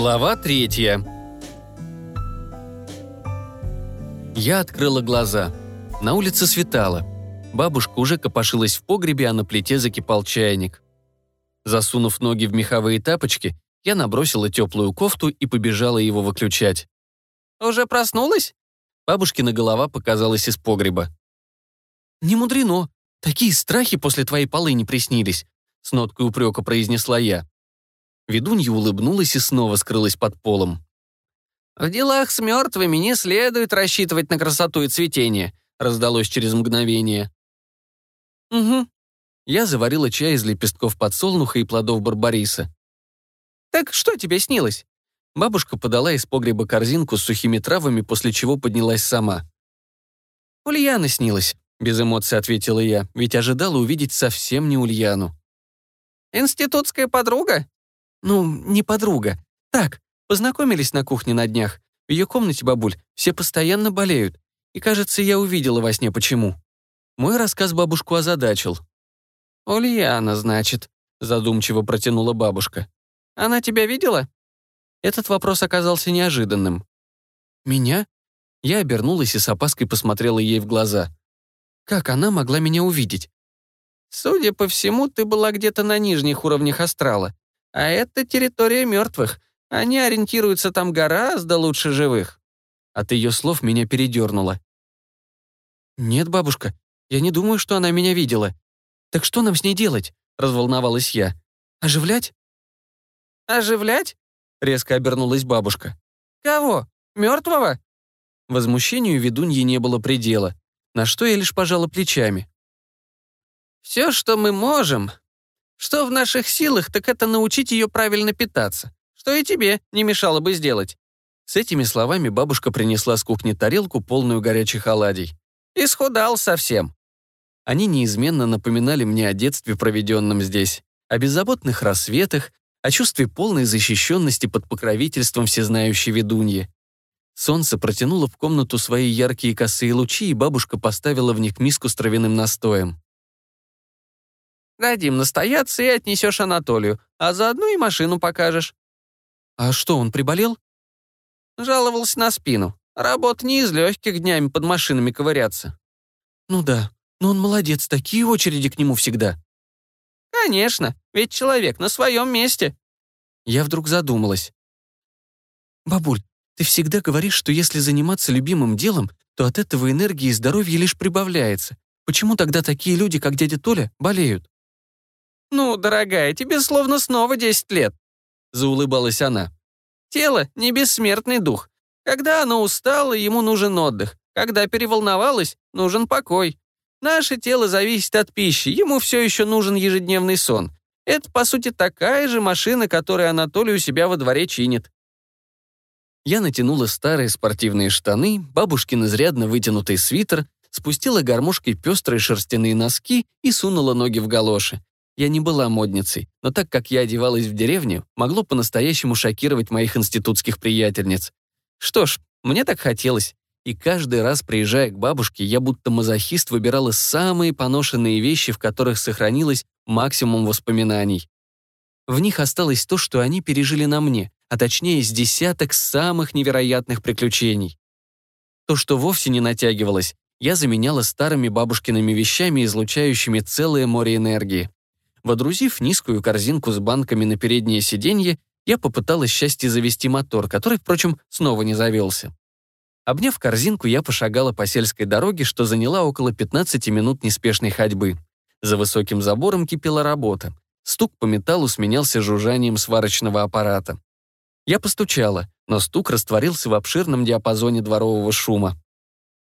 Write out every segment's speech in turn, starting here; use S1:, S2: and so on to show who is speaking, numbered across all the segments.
S1: Глава третья. Я открыла глаза. На улице светало. Бабушка уже копошилась в погребе, а на плите закипал чайник. Засунув ноги в меховые тапочки, я набросила теплую кофту и побежала его выключать.
S2: «Уже проснулась?»
S1: Бабушкина голова показалась из погреба. «Не мудрено. Такие страхи после твоей полы не приснились», с ноткой упрека произнесла я. Ведунья улыбнулась и снова скрылась под полом.
S2: «В делах с мертвыми не следует рассчитывать на красоту и цветение», раздалось через мгновение.
S1: «Угу». Я заварила чай из лепестков подсолнуха и плодов барбариса.
S2: «Так что тебе снилось?»
S1: Бабушка подала из погреба корзинку с сухими травами, после чего поднялась сама. «Ульяна снилась», — без эмоций ответила я, ведь ожидала увидеть совсем не Ульяну.
S2: «Институтская подруга?»
S1: Ну, не подруга. Так, познакомились на кухне на днях. В ее комнате, бабуль, все постоянно болеют. И, кажется, я увидела во сне почему. Мой рассказ бабушку озадачил.
S2: «Ульяна, значит», — задумчиво протянула бабушка. «Она тебя видела?»
S1: Этот вопрос оказался неожиданным. «Меня?» Я обернулась и с опаской посмотрела ей в глаза. «Как она могла меня увидеть?»
S2: «Судя по всему, ты была где-то на нижних уровнях астрала. А это территория мертвых. Они ориентируются там гораздо лучше живых.
S1: От ее слов меня передернуло. «Нет, бабушка, я не думаю, что она меня видела. Так что нам с ней делать?» — разволновалась я. «Оживлять?»
S2: «Оживлять?» — резко обернулась бабушка. «Кого? Мертвого?»
S1: Возмущению ведуньи не было предела, на что я лишь пожала плечами.
S2: «Все, что мы можем, что в наших силах, так это научить ее правильно питаться. Что и тебе не мешало бы сделать».
S1: С этими словами бабушка принесла с кухни тарелку, полную горячих оладий.
S2: «Исхудал совсем».
S1: Они неизменно напоминали мне о детстве, проведенном здесь, о беззаботных рассветах, о чувстве полной защищенности под покровительством всезнающей ведуньи. Солнце протянуло в комнату свои яркие косые лучи, и бабушка поставила в них миску с травяным настоем.
S2: Дадим настояться и отнесешь Анатолию, а заодно и машину покажешь».
S1: «А что, он приболел?»
S2: Жаловался на спину. Работа не из легких днями под машинами ковыряться.
S1: «Ну да, но он молодец, такие очереди к нему всегда».
S2: «Конечно, ведь человек на своем месте».
S1: Я вдруг задумалась. «Бабуль, ты всегда говоришь, что если заниматься любимым делом, то от этого энергии и здоровья лишь прибавляется. Почему тогда такие люди, как дядя Толя, болеют?»
S2: «Ну, дорогая, тебе словно снова 10 лет», — заулыбалась она. «Тело — не бессмертный дух. Когда оно устало, ему нужен отдых. Когда переволновалось, нужен покой. Наше тело зависит от пищи, ему все еще нужен ежедневный сон. Это, по сути, такая же машина, которую Анатолий у себя во дворе чинит».
S1: Я натянула старые спортивные штаны, бабушкин изрядно вытянутый свитер, спустила гармошкой пестрые шерстяные носки и сунула ноги в галоши. Я не была модницей, но так как я одевалась в деревню, могло по-настоящему шокировать моих институтских приятельниц. Что ж, мне так хотелось. И каждый раз, приезжая к бабушке, я будто мазохист выбирала самые поношенные вещи, в которых сохранилось максимум воспоминаний. В них осталось то, что они пережили на мне, а точнее с десяток самых невероятных приключений. То, что вовсе не натягивалось, я заменяла старыми бабушкиными вещами, излучающими целое море энергии. Водрузив низкую корзинку с банками на переднее сиденье, я попыталась счастье завести мотор, который, впрочем, снова не завелся. Обняв корзинку, я пошагала по сельской дороге, что заняла около 15 минут неспешной ходьбы. За высоким забором кипела работа. Стук по металлу сменялся жужжанием сварочного аппарата. Я постучала, но стук растворился в обширном диапазоне дворового шума.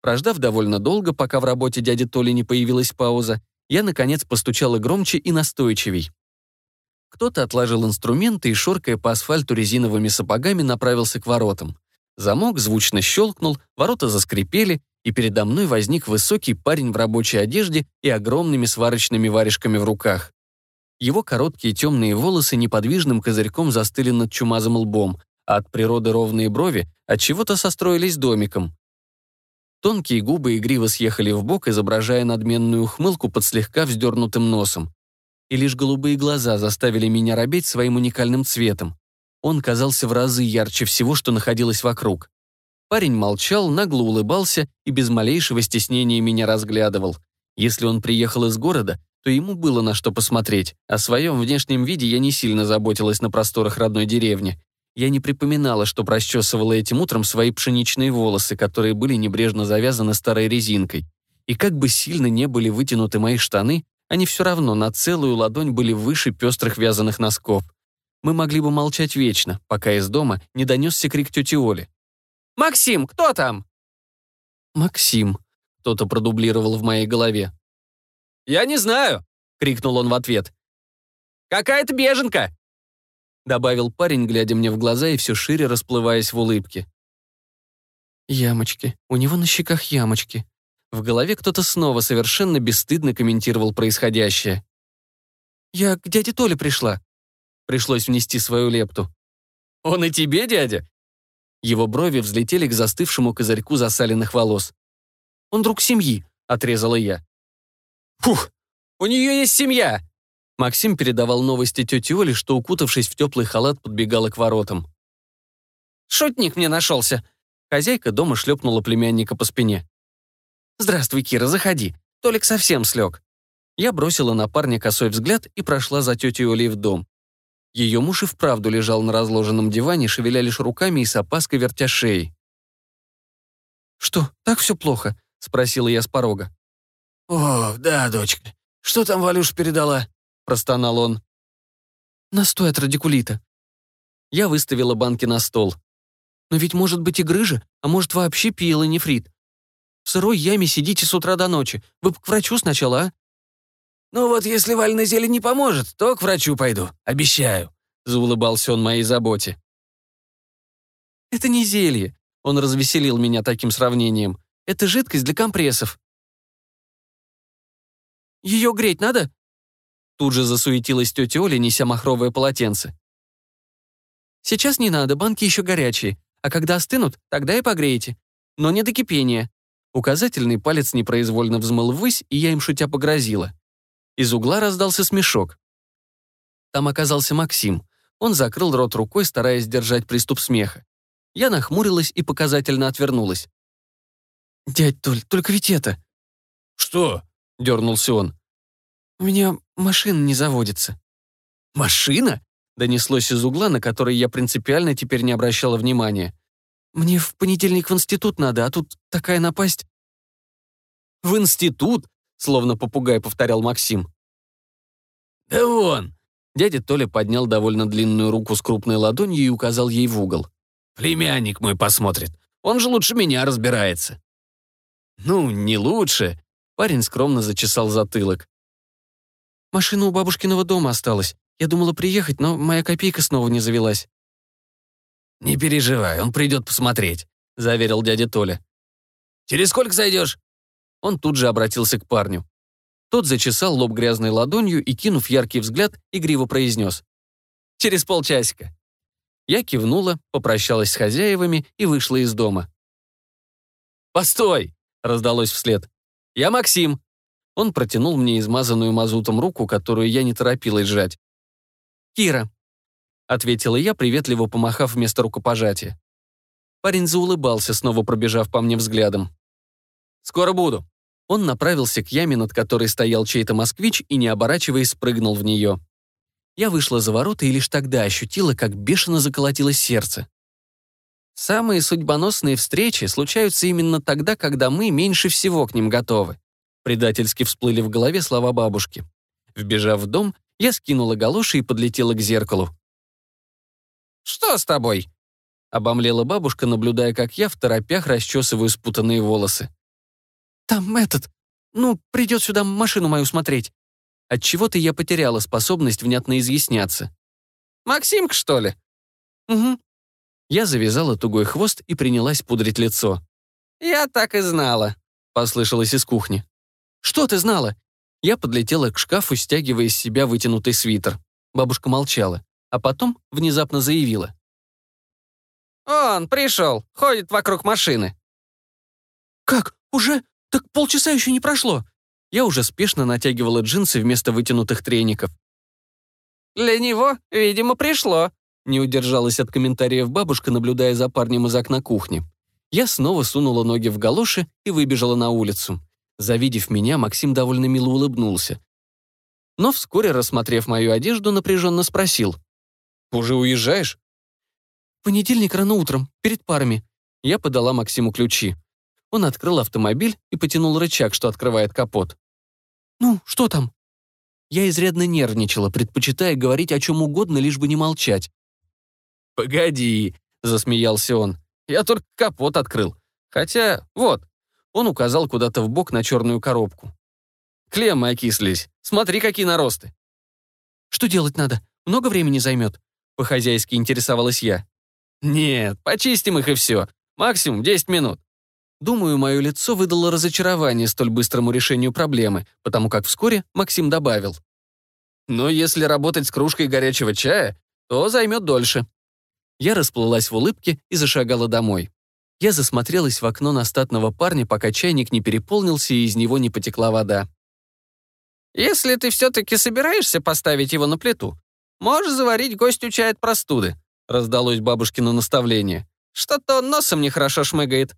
S1: Прождав довольно долго, пока в работе дяди Толи не появилась пауза, я, наконец, постучала громче и настойчивей. Кто-то отложил инструменты и, шоркая по асфальту резиновыми сапогами, направился к воротам. Замок звучно щелкнул, ворота заскрипели, и передо мной возник высокий парень в рабочей одежде и огромными сварочными варежками в руках. Его короткие темные волосы неподвижным козырьком застыли над чумазым лбом, а от природы ровные брови от чего-то состроились домиком. Тонкие губы игриво съехали в бок, изображая надменную ухмылку под слегка вздернутым носом. И лишь голубые глаза заставили меня робеть своим уникальным цветом. Он казался в разы ярче всего, что находилось вокруг. Парень молчал, нагло улыбался и без малейшего стеснения меня разглядывал. Если он приехал из города, то ему было на что посмотреть. О своем внешнем виде я не сильно заботилась на просторах родной деревни. Я не припоминала, что расчесывала этим утром свои пшеничные волосы, которые были небрежно завязаны старой резинкой. И как бы сильно не были вытянуты мои штаны, они все равно на целую ладонь были выше пестрых вязаных носков. Мы могли бы молчать вечно, пока из дома не донесся крик тети Оли.
S2: «Максим, кто там?»
S1: «Максим», — кто-то продублировал в моей голове.
S2: «Я не знаю», — крикнул он в ответ. «Какая-то беженка!»
S1: Добавил парень, глядя мне в глаза и все шире расплываясь в улыбке. «Ямочки. У него на щеках ямочки». В голове кто-то снова совершенно бесстыдно комментировал происходящее. «Я к дяде Толе пришла». Пришлось внести свою лепту.
S2: «Он и тебе, дядя?»
S1: Его брови взлетели к застывшему козырьку засаленных волос. «Он друг семьи», — отрезала я.
S2: «Фух, у нее есть семья!»
S1: Максим передавал новости тете Оле, что, укутавшись в теплый халат, подбегала к воротам.
S2: «Шутник мне нашелся!»
S1: Хозяйка дома шлепнула племянника по спине. «Здравствуй, Кира, заходи. Толик совсем слег». Я бросила на парня косой взгляд и прошла за тетей Олей в дом. Ее муж и вправду лежал на разложенном диване, шевеля лишь руками и с опаской вертя шеей. «Что, так все плохо?» — спросила я с порога.
S3: «О, да, дочка. Что там Валюш передала?» — простонал он.
S1: «Настой от радикулита». Я выставила банки на стол. «Но ведь может быть и грыжа, а может вообще пиелонефрит. В сырой яме сидите с утра до ночи. Вы к врачу сначала, а?»
S3: «Ну вот если вальная зелень не поможет, то к врачу пойду, обещаю», — заулыбался он моей заботе.
S1: «Это не зелье», — он развеселил меня таким сравнением. «Это жидкость для компрессов». «Ее греть надо?» Тут же засуетилась тетя Оля, неся махровое полотенце. «Сейчас не надо, банки еще горячие, а когда остынут, тогда и погреете. Но не до кипения». Указательный палец непроизвольно взмыл ввысь, и я им шутя погрозила. Из угла раздался смешок. Там оказался Максим. Он закрыл рот рукой, стараясь сдержать приступ смеха. Я нахмурилась и показательно отвернулась. «Дядь Толь, только ведь это...»
S3: «Что?»
S1: — дернулся он. «У меня машина не заводится».
S3: «Машина?»
S1: — донеслось из угла, на который я принципиально теперь не обращала внимания. «Мне в понедельник в институт надо, а тут такая напасть».
S2: «В институт?» словно попугай повторял Максим.
S3: «Да вон!»
S1: Дядя Толя поднял довольно длинную руку с крупной ладонью и указал ей в угол.
S3: «Племянник мой посмотрит. Он же лучше меня разбирается».
S1: «Ну, не лучше». Парень скромно зачесал затылок. «Машина у бабушкиного дома осталась. Я думала приехать, но моя копейка снова не завелась».
S3: «Не переживай, он придет посмотреть», —
S1: заверил дядя Толя.
S3: «Через сколько зайдешь?»
S1: Он тут же обратился к парню. Тот зачесал лоб грязной ладонью и, кинув яркий взгляд, игриво произнес. «Через полчасика». Я кивнула, попрощалась с хозяевами и вышла из дома.
S2: «Постой!» — раздалось вслед. «Я Максим».
S1: Он протянул мне измазанную мазутом руку, которую я не торопилась сжать. «Кира», — ответила я, приветливо помахав вместо рукопожатия. Парень заулыбался, снова пробежав по мне взглядом.
S2: «Скоро буду».
S1: Он направился к яме, над которой стоял чей-то москвич, и, не оборачиваясь, спрыгнул в нее. Я вышла за ворота и лишь тогда ощутила, как бешено заколотилось сердце. Самые судьбоносные встречи случаются именно тогда, когда мы меньше всего к ним готовы. Предательски всплыли в голове слова бабушки. Вбежав в дом, я скинула галоши и подлетела к зеркалу.
S2: «Что с тобой?»
S1: — обомлела бабушка, наблюдая, как я в торопях расчесываю спутанные волосы. Там этот... Ну, придет сюда машину мою смотреть. Отчего-то я потеряла способность внятно изъясняться.
S2: «Максимка, что ли?»
S1: «Угу». Я завязала тугой хвост и принялась пудрить лицо.
S2: «Я так и знала», —
S1: послышалось из кухни. «Что ты знала?» Я подлетела к шкафу, стягивая из себя вытянутый свитер. Бабушка молчала, а потом внезапно заявила.
S2: «Он пришел, ходит вокруг машины».
S1: «Как? Уже? «Так полчаса еще не прошло!» Я уже спешно натягивала джинсы вместо вытянутых треников.
S2: «Для него, видимо, пришло»,
S1: Не удержалась от комментариев бабушка, наблюдая за парнем из окна кухни. Я снова сунула ноги в галоши и выбежала на улицу. Завидев меня, Максим довольно мило улыбнулся. Но вскоре, рассмотрев мою одежду, напряженно спросил. «Уже уезжаешь?» «Понедельник рано утром, перед парами». Я подала Максиму ключи. Он открыл автомобиль и потянул рычаг, что открывает капот. «Ну, что там?» Я изрядно нервничала, предпочитая говорить о чем угодно, лишь бы не молчать.
S2: «Погоди», — засмеялся он. «Я только капот открыл. Хотя, вот». Он указал куда-то в бок на черную коробку. «Клеммы окислились. Смотри, какие наросты».
S1: «Что делать надо? Много времени займет?» По-хозяйски интересовалась я.
S2: «Нет, почистим их и все. Максимум 10 минут».
S1: Думаю, мое лицо выдало разочарование столь быстрому решению проблемы, потому как вскоре Максим добавил.
S2: «Но если работать с кружкой горячего чая, то займет дольше».
S1: Я расплылась в улыбке и зашагала домой. Я засмотрелась в окно на статного парня, пока чайник не переполнился и из него не потекла вода.
S2: «Если ты все-таки собираешься поставить его на плиту, можешь заварить гостю чай от простуды», раздалось бабушкино наставление. «Что-то он носом нехорошо шмыгает».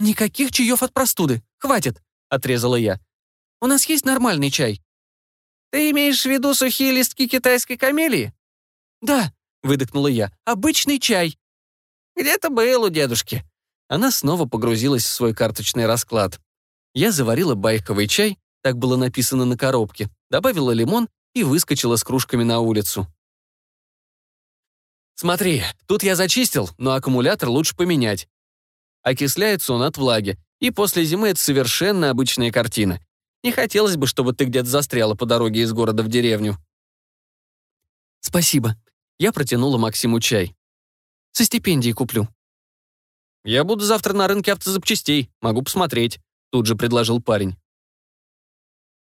S1: «Никаких чаев от простуды. Хватит», — отрезала я. «У нас есть нормальный чай».
S2: «Ты имеешь в виду сухие листки китайской камелии?»
S1: «Да», — выдохнула я, — «обычный чай».
S2: «Где-то был у дедушки».
S1: Она снова погрузилась в свой карточный расклад. Я заварила байковый чай, так было написано на коробке, добавила лимон и выскочила с кружками на улицу. «Смотри, тут я зачистил, но аккумулятор лучше поменять. Окисляется он от влаги, и после зимы это совершенно обычная картина. Не хотелось бы, чтобы ты где-то застряла по дороге из города в деревню. Спасибо. Я протянула Максиму чай. Со стипендией куплю. Я буду завтра на рынке автозапчастей, могу посмотреть, тут же предложил парень.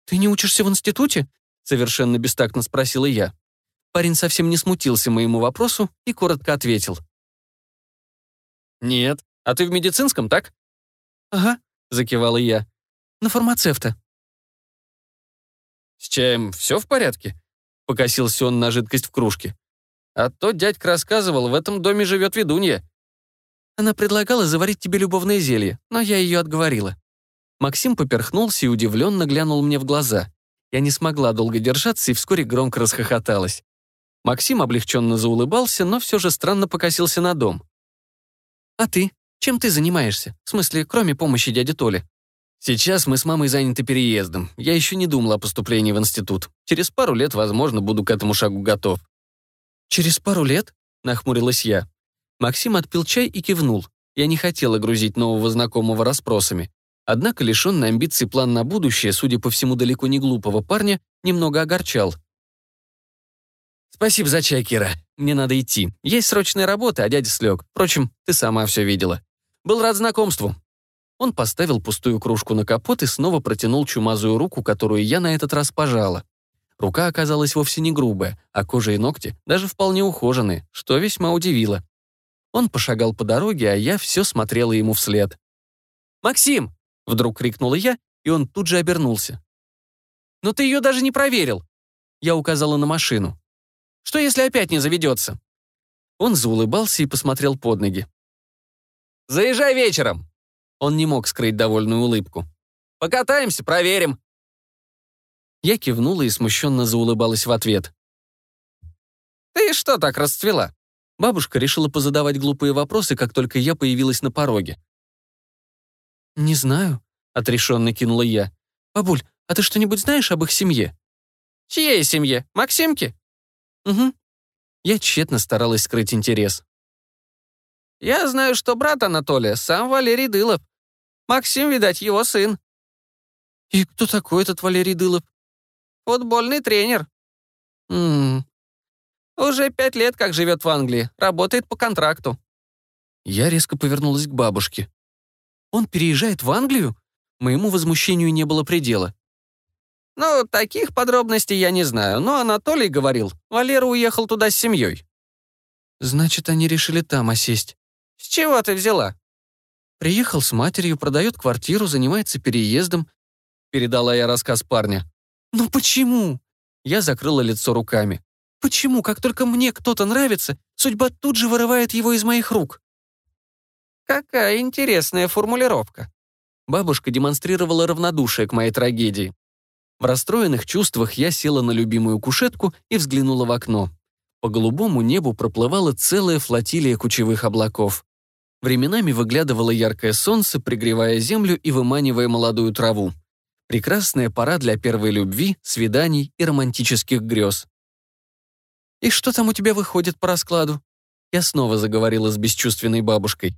S1: Ты не учишься в институте? Совершенно бестактно спросила я. Парень совсем не смутился моему вопросу и коротко ответил.
S2: «Нет, а ты в медицинском, так?»
S1: «Ага», — закивала я. «На фармацевта».
S2: «С чаем все в порядке?» — покосился он на жидкость в кружке. «А то дядька рассказывал, в этом доме живет ведунья».
S1: Она предлагала заварить тебе любовное зелье, но я ее отговорила. Максим поперхнулся и удивленно глянул мне в глаза. Я не смогла долго держаться и вскоре громко расхохоталась. Максим облегченно заулыбался, но все же странно покосился на дом. «А ты?» Чем ты занимаешься? В смысле, кроме помощи дяде Толи? Сейчас мы с мамой заняты переездом. Я еще не думал о поступлении в институт. Через пару лет, возможно, буду к этому шагу готов. Через пару лет? Нахмурилась я. Максим отпил чай и кивнул. Я не хотела грузить нового знакомого расспросами. Однако лишенный амбиций план на будущее, судя по всему далеко не глупого парня, немного огорчал. «Спасибо за чай, Кира. Мне надо идти. Есть срочная работа, а дядя слег. Впрочем, ты сама все видела. Был рад знакомству». Он поставил пустую кружку на капот и снова протянул чумазую руку, которую я на этот раз пожала. Рука оказалась вовсе не грубая, а кожа и ногти даже вполне ухоженные, что весьма удивило. Он пошагал по дороге, а я все смотрела ему вслед. «Максим!» — вдруг крикнула я, и он тут же обернулся. «Но ты ее даже не проверил!» Я указала на машину. «Что, если опять не заведется?» Он заулыбался и посмотрел под ноги. Заезжай вечером!» Он не мог скрыть довольную улыбку. «Покатаемся, проверим!» Я кивнула и смущенно заулыбалась в ответ. «Ты что так расцвела?» Бабушка решила позадавать глупые вопросы, как только я появилась на пороге. «Не знаю», — отрешенно кинула я. «Бабуль, а ты что-нибудь знаешь об их семье?»
S2: «Чьей семье? Максимки?»
S1: «Угу». Я тщетно старалась скрыть интерес.
S2: Я знаю, что брат Анатолия сам Валерий Дылов. Максим, видать, его сын».
S1: «И кто такой этот Валерий Дылов?»
S2: «Футбольный тренер».
S1: «Ммм...»
S2: «Уже пять лет как живет в Англии, работает по контракту».
S1: Я резко повернулась к бабушке. «Он переезжает в Англию?» Моему возмущению не было предела.
S2: «Ну, таких подробностей я не знаю, но Анатолий говорил, Валера уехал туда с семьей».
S1: «Значит, они решили там осесть».
S2: «С чего ты взяла?»
S1: «Приехал с матерью, продает квартиру, занимается переездом», — передала я рассказ парня. «Ну почему?» Я закрыла лицо руками.
S2: Почему, как только мне кто-то нравится, судьба тут же вырывает его из моих рук?
S1: Какая интересная формулировка. Бабушка демонстрировала равнодушие к моей трагедии. В расстроенных чувствах я села на любимую кушетку и взглянула в окно. По голубому небу проплывала целая флотилия кучевых облаков. Временами выглядывало яркое солнце, пригревая землю и выманивая молодую траву. Прекрасная пора для первой любви, свиданий и романтических грез.
S2: «И что там у тебя выходит по раскладу?» Я снова заговорила с бесчувственной бабушкой.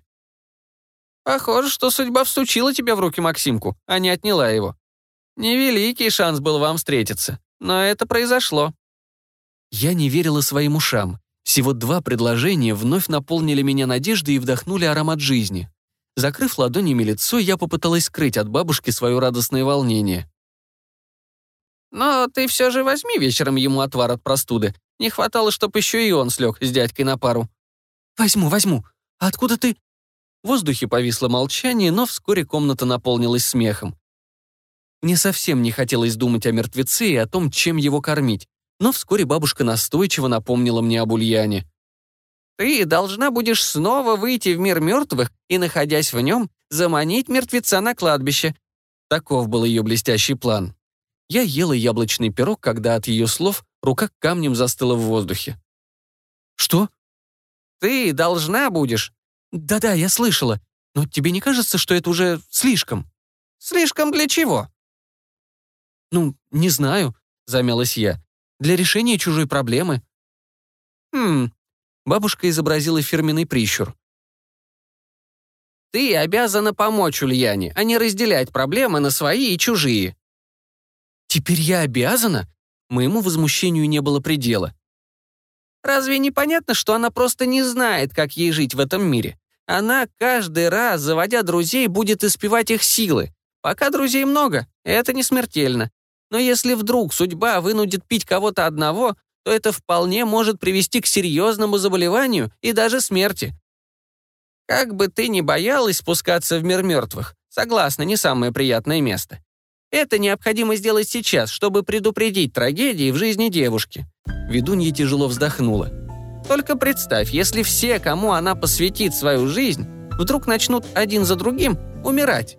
S2: «Похоже, что судьба всучила тебя в руки Максимку, а не отняла его. Невеликий шанс был вам встретиться, но это произошло».
S1: Я не верила своим ушам. Всего два предложения вновь наполнили меня надеждой и вдохнули аромат жизни. Закрыв ладонями лицо, я попыталась скрыть от бабушки свое радостное волнение.
S2: «Но ты все же возьми вечером ему отвар от простуды. Не хватало, чтоб еще и он слег с дядькой на пару».
S1: «Возьму, возьму. А откуда ты...» В воздухе повисло молчание, но вскоре комната наполнилась смехом. Мне совсем не хотелось думать о мертвеце и о том, чем его кормить, но вскоре бабушка настойчиво напомнила мне об Ульяне.
S2: «Ты должна будешь снова выйти в мир мертвых и, находясь в нем, заманить мертвеца на кладбище».
S1: Таков был ее блестящий план. Я ела яблочный пирог, когда от ее слов рука камнем застыла в воздухе. «Что?»
S2: «Ты должна будешь».
S1: «Да-да, я слышала. Но тебе не кажется, что это уже слишком?»
S2: «Слишком для чего?»
S1: «Ну, не знаю», — замялась я. «Для решения чужой проблемы».
S2: «Хм...»
S1: — бабушка изобразила фирменный прищур.
S2: «Ты обязана помочь Ульяне, а не разделять проблемы на свои и чужие».
S1: «Теперь я обязана?» Моему возмущению не было предела.
S2: Разве не понятно, что она просто не знает, как ей жить в этом мире? Она каждый раз, заводя друзей, будет испевать их силы. Пока друзей много, это не смертельно. Но если вдруг судьба вынудит пить кого-то одного, то это вполне может привести к серьезному заболеванию и даже смерти. Как бы ты ни боялась спускаться в мир мертвых, согласна, не самое приятное место. Это необходимо сделать сейчас, чтобы предупредить трагедии в жизни девушки».
S1: Ведунья тяжело вздохнула.
S2: «Только представь, если все, кому она посвятит свою жизнь, вдруг начнут один за другим умирать.